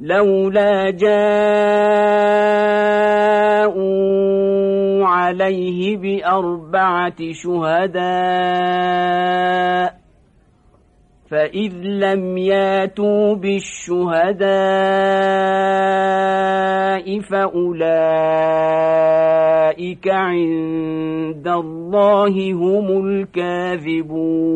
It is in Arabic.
لولا جاءوا عليه بأربعة شهداء فإذ لم ياتوا بالشهداء فأولئك عند الله هم الكاذبون.